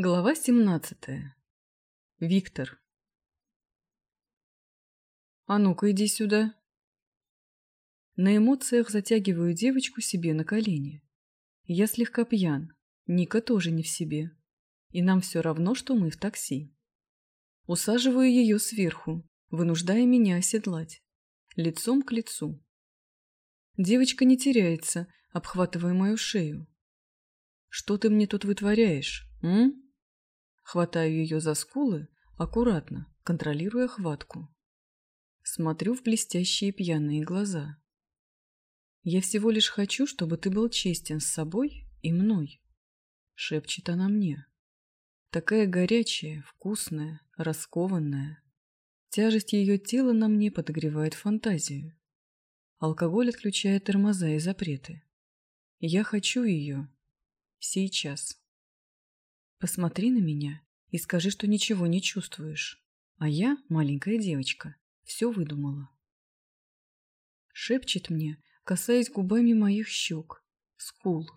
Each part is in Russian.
Глава 17. Виктор. «А ну-ка, иди сюда». На эмоциях затягиваю девочку себе на колени. Я слегка пьян, Ника тоже не в себе. И нам все равно, что мы в такси. Усаживаю ее сверху, вынуждая меня оседлать. Лицом к лицу. Девочка не теряется, обхватывая мою шею. «Что ты мне тут вытворяешь, м?» Хватаю ее за скулы, аккуратно, контролируя хватку. Смотрю в блестящие пьяные глаза. «Я всего лишь хочу, чтобы ты был честен с собой и мной», — шепчет она мне. Такая горячая, вкусная, раскованная. Тяжесть ее тела на мне подогревает фантазию. Алкоголь отключает тормоза и запреты. Я хочу ее. Сейчас. Посмотри на меня и скажи, что ничего не чувствуешь. А я, маленькая девочка, все выдумала. Шепчет мне, касаясь губами моих щек, скул.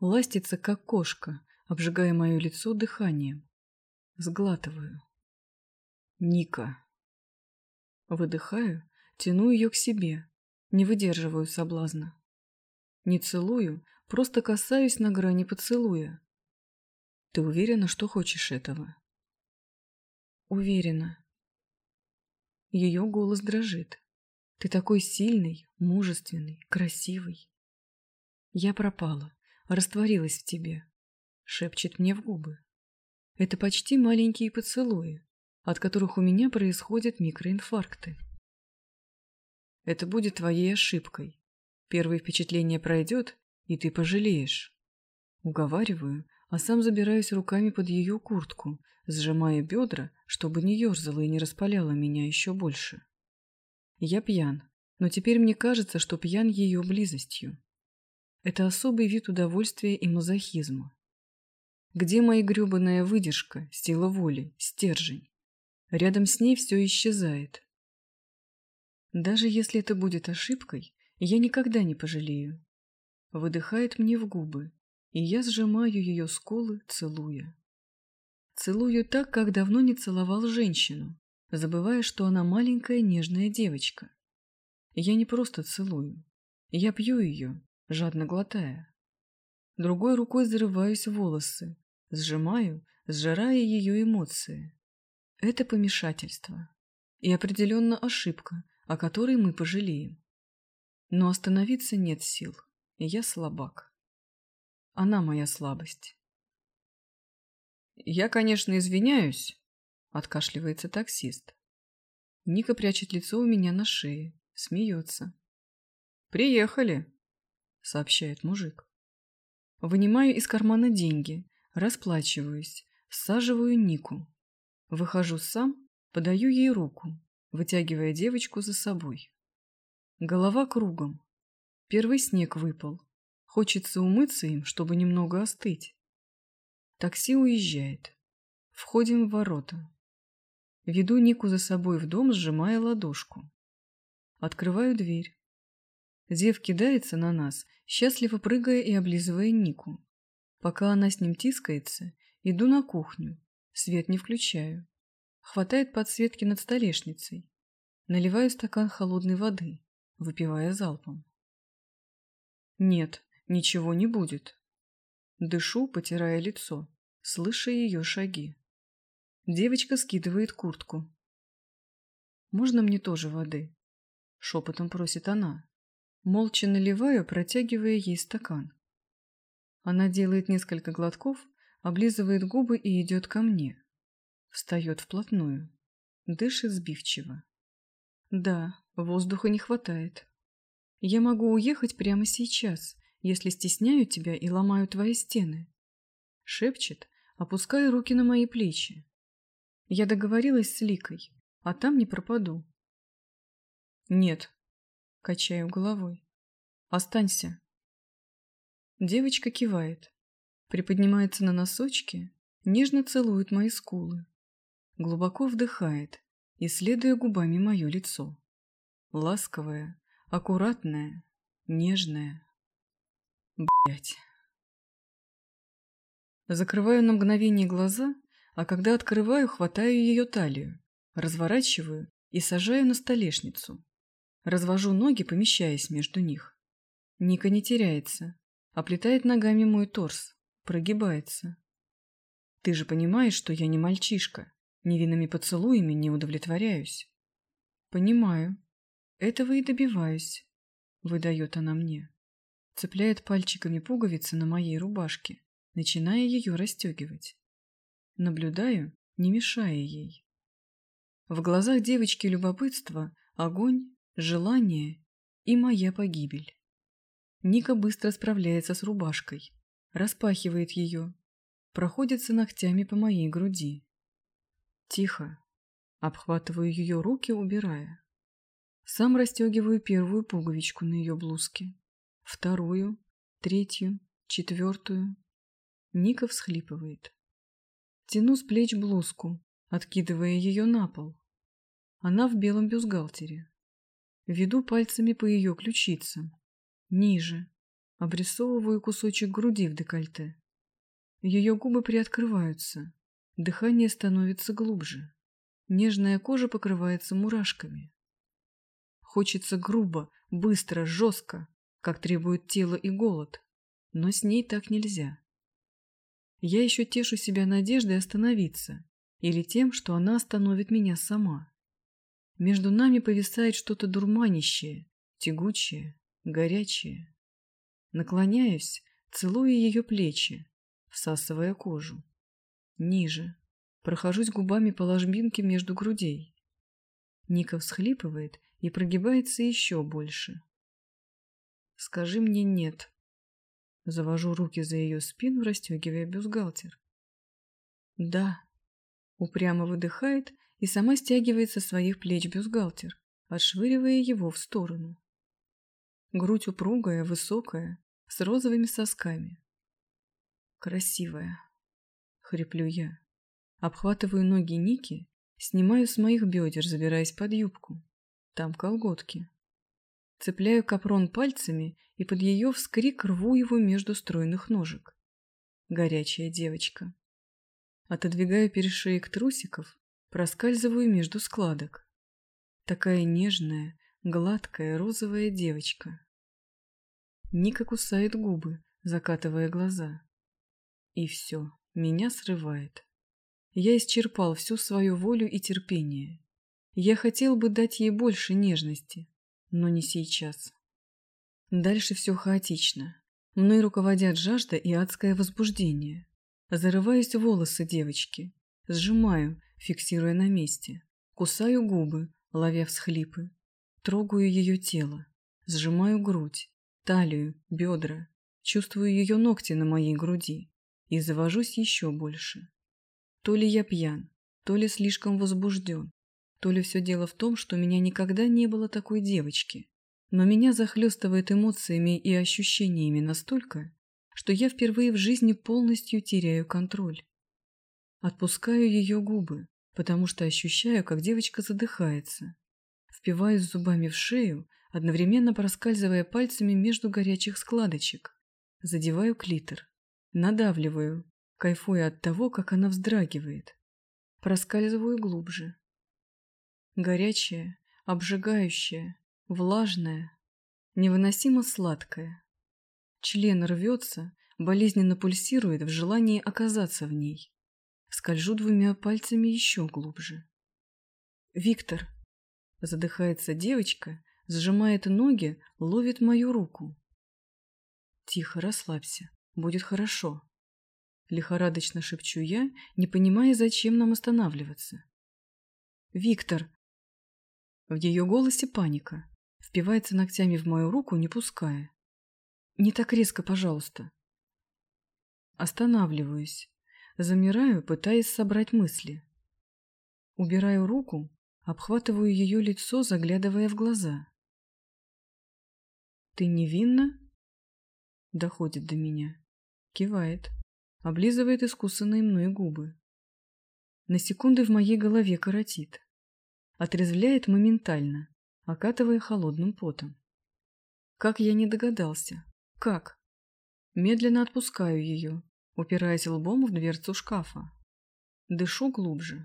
Ластится, как кошка, обжигая мое лицо дыханием. Сглатываю. Ника. Выдыхаю, тяну ее к себе, не выдерживаю соблазна. Не целую, просто касаюсь на грани поцелуя. Ты уверена, что хочешь этого? Уверена. Ее голос дрожит. Ты такой сильный, мужественный, красивый. Я пропала, растворилась в тебе, шепчет мне в губы. Это почти маленькие поцелуи, от которых у меня происходят микроинфаркты. Это будет твоей ошибкой. Первое впечатление пройдет, и ты пожалеешь. Уговариваю, а сам забираюсь руками под ее куртку, сжимая бедра, чтобы не ерзала и не распаляла меня еще больше. Я пьян, но теперь мне кажется, что пьян ее близостью. Это особый вид удовольствия и мазохизма. Где моя гребаная выдержка, сила воли, стержень? Рядом с ней все исчезает. Даже если это будет ошибкой, я никогда не пожалею. Выдыхает мне в губы, и я сжимаю ее скулы, целуя. Целую так, как давно не целовал женщину, забывая, что она маленькая нежная девочка. Я не просто целую. Я пью ее, жадно глотая. Другой рукой зарываюсь в волосы, сжимаю, сжирая ее эмоции. Это помешательство. И определенно ошибка, о которой мы пожалеем. Но остановиться нет сил, я слабак. Она моя слабость. «Я, конечно, извиняюсь», — откашливается таксист. Ника прячет лицо у меня на шее, смеется. «Приехали», — сообщает мужик. Вынимаю из кармана деньги, расплачиваюсь, всаживаю Нику. Выхожу сам, подаю ей руку, вытягивая девочку за собой. Голова кругом. Первый снег выпал. Хочется умыться им, чтобы немного остыть. Такси уезжает. Входим в ворота. Веду Нику за собой в дом, сжимая ладошку. Открываю дверь. Зев кидается на нас, счастливо прыгая и облизывая Нику. Пока она с ним тискается, иду на кухню. Свет не включаю. Хватает подсветки над столешницей. Наливаю стакан холодной воды, выпивая залпом. Нет, Ничего не будет. Дышу, потирая лицо, слыша ее шаги. Девочка скидывает куртку. «Можно мне тоже воды?» Шепотом просит она. Молча наливаю, протягивая ей стакан. Она делает несколько глотков, облизывает губы и идет ко мне. Встает вплотную. Дышит сбивчиво. Да, воздуха не хватает. Я могу уехать прямо сейчас, если стесняю тебя и ломаю твои стены?» Шепчет, опуская руки на мои плечи. Я договорилась с Ликой, а там не пропаду. «Нет», — качаю головой. «Останься». Девочка кивает, приподнимается на носочки, нежно целует мои скулы, глубоко вдыхает, исследуя губами мое лицо. Ласковое, аккуратное, нежное. Блять. Закрываю на мгновение глаза, а когда открываю, хватаю ее талию, разворачиваю и сажаю на столешницу. Развожу ноги, помещаясь между них. Ника не теряется, оплетает ногами мой торс, прогибается. Ты же понимаешь, что я не мальчишка, невинными поцелуями не удовлетворяюсь. Понимаю. Этого и добиваюсь, выдает она мне. Цепляет пальчиками пуговицы на моей рубашке, начиная ее расстегивать. Наблюдаю, не мешая ей. В глазах девочки любопытство, огонь, желание и моя погибель. Ника быстро справляется с рубашкой, распахивает ее, проходится ногтями по моей груди. Тихо. Обхватываю ее руки, убирая. Сам расстегиваю первую пуговичку на ее блузке, вторую, третью, четвертую. Ника всхлипывает. Тяну с плеч блузку, откидывая ее на пол. Она в белом бюстгальтере. Веду пальцами по ее ключицам. Ниже. Обрисовываю кусочек груди в декольте. Ее губы приоткрываются. Дыхание становится глубже. Нежная кожа покрывается мурашками. Хочется грубо, быстро, жестко, как требует тело и голод. Но с ней так нельзя. Я еще тешу себя надеждой остановиться или тем, что она остановит меня сама. Между нами повисает что-то дурманящее, тягучее, горячее. Наклоняюсь, целую ее плечи, всасывая кожу. Ниже. Прохожусь губами по ложбинке между грудей. Ника всхлипывает и прогибается еще больше. «Скажи мне нет». Завожу руки за ее спину, расстегивая бюстгальтер. «Да». Упрямо выдыхает и сама стягивает со своих плеч бюстгальтер, отшвыривая его в сторону. Грудь упругая, высокая, с розовыми сосками. Красивая. Хриплю я. Обхватываю ноги Ники, снимаю с моих бедер, забираясь под юбку. Там колготки. Цепляю капрон пальцами и под ее вскрик рву его между стройных ножек. Горячая девочка. Отодвигаю перешеек трусиков, проскальзываю между складок. Такая нежная, гладкая розовая девочка. Ника кусает губы, закатывая глаза. И все, меня срывает. Я исчерпал всю свою волю и терпение. Я хотел бы дать ей больше нежности, но не сейчас. Дальше все хаотично. Мной руководят жажда и адское возбуждение. Зарываюсь в волосы девочки. Сжимаю, фиксируя на месте. Кусаю губы, ловя всхлипы. Трогаю ее тело, сжимаю грудь, талию, бедра, чувствую ее ногти на моей груди и завожусь еще больше. То ли я пьян, то ли слишком возбужден, то ли все дело в том, что у меня никогда не было такой девочки. Но меня захлестывает эмоциями и ощущениями настолько, что я впервые в жизни полностью теряю контроль. Отпускаю ее губы, потому что ощущаю, как девочка задыхается, Впиваюсь зубами в шею, одновременно проскальзывая пальцами между горячих складочек. Задеваю клитор. Надавливаю, кайфуя от того, как она вздрагивает. Проскальзываю глубже. Горячая, обжигающая, влажная, невыносимо сладкая. Член рвется, болезненно пульсирует в желании оказаться в ней. Скольжу двумя пальцами еще глубже. «Виктор!» Задыхается девочка, сжимает ноги, ловит мою руку. Тихо, расслабься, будет хорошо. Лихорадочно шепчу я, не понимая, зачем нам останавливаться. «Виктор!» В ее голосе паника. Впивается ногтями в мою руку, не пуская. «Не так резко, пожалуйста». Останавливаюсь. Замираю, пытаясь собрать мысли. Убираю руку, Обхватываю ее лицо, заглядывая в глаза. «Ты невинна?» Доходит до меня. Кивает. Облизывает искусанные мной губы. На секунды в моей голове коротит. Отрезвляет моментально, окатывая холодным потом. Как я не догадался? Как? Медленно отпускаю ее, упираясь лбом в дверцу шкафа. Дышу глубже.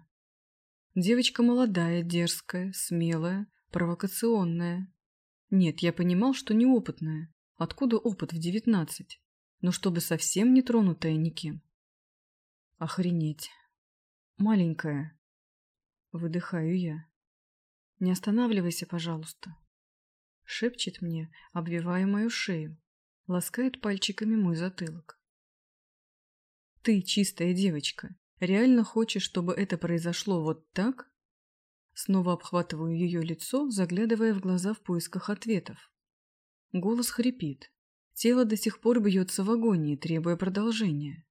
Девочка молодая, дерзкая, смелая, провокационная. Нет, я понимал, что неопытная. Откуда опыт в девятнадцать? Но чтобы совсем не тронутая никем. Охренеть. Маленькая. Выдыхаю я. Не останавливайся, пожалуйста. Шепчет мне, обвивая мою шею. Ласкает пальчиками мой затылок. Ты, чистая девочка, реально хочешь, чтобы это произошло вот так? Снова обхватываю ее лицо, заглядывая в глаза в поисках ответов. Голос хрипит. Тело до сих пор бьется в агонии, требуя продолжения.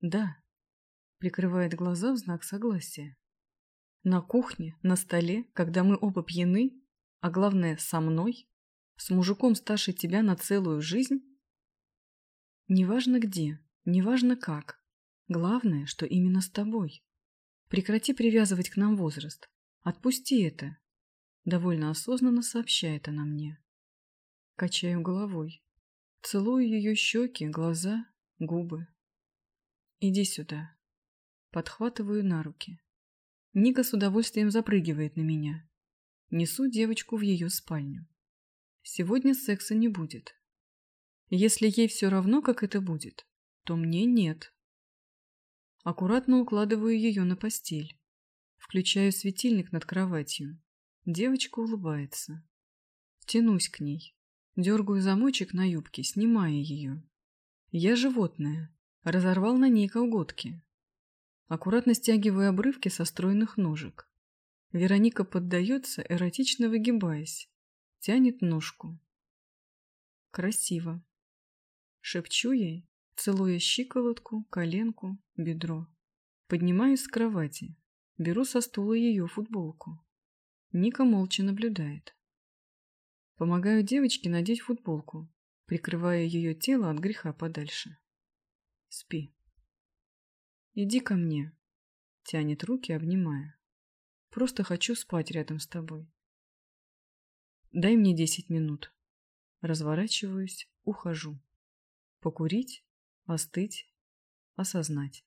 Да. Прикрывает глаза в знак согласия. На кухне, на столе, когда мы оба пьяны, а главное, со мной, с мужиком старше тебя на целую жизнь? Неважно где, неважно как. Главное, что именно с тобой. Прекрати привязывать к нам возраст. Отпусти это. Довольно осознанно сообщает она мне. Качаю головой. Целую ее щеки, глаза, губы. Иди сюда. Подхватываю на руки. Ника с удовольствием запрыгивает на меня. Несу девочку в ее спальню. Сегодня секса не будет. Если ей все равно, как это будет, то мне нет. Аккуратно укладываю ее на постель. Включаю светильник над кроватью. Девочка улыбается. Тянусь к ней. Дергаю замочек на юбке, снимая ее. Я животное. Разорвал на ней колготки. Аккуратно стягиваю обрывки со стройных ножек. Вероника поддается, эротично выгибаясь. Тянет ножку. Красиво. Шепчу ей, целуя щиколотку, коленку, бедро. Поднимаюсь с кровати. Беру со стула ее футболку. Ника молча наблюдает. Помогаю девочке надеть футболку, прикрывая ее тело от греха подальше. Спи. Иди ко мне. Тянет руки, обнимая. Просто хочу спать рядом с тобой. Дай мне десять минут. Разворачиваюсь, ухожу. Покурить, остыть, осознать.